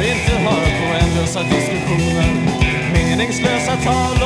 inte höra på ändlösa diskussioner, meningslösa tal.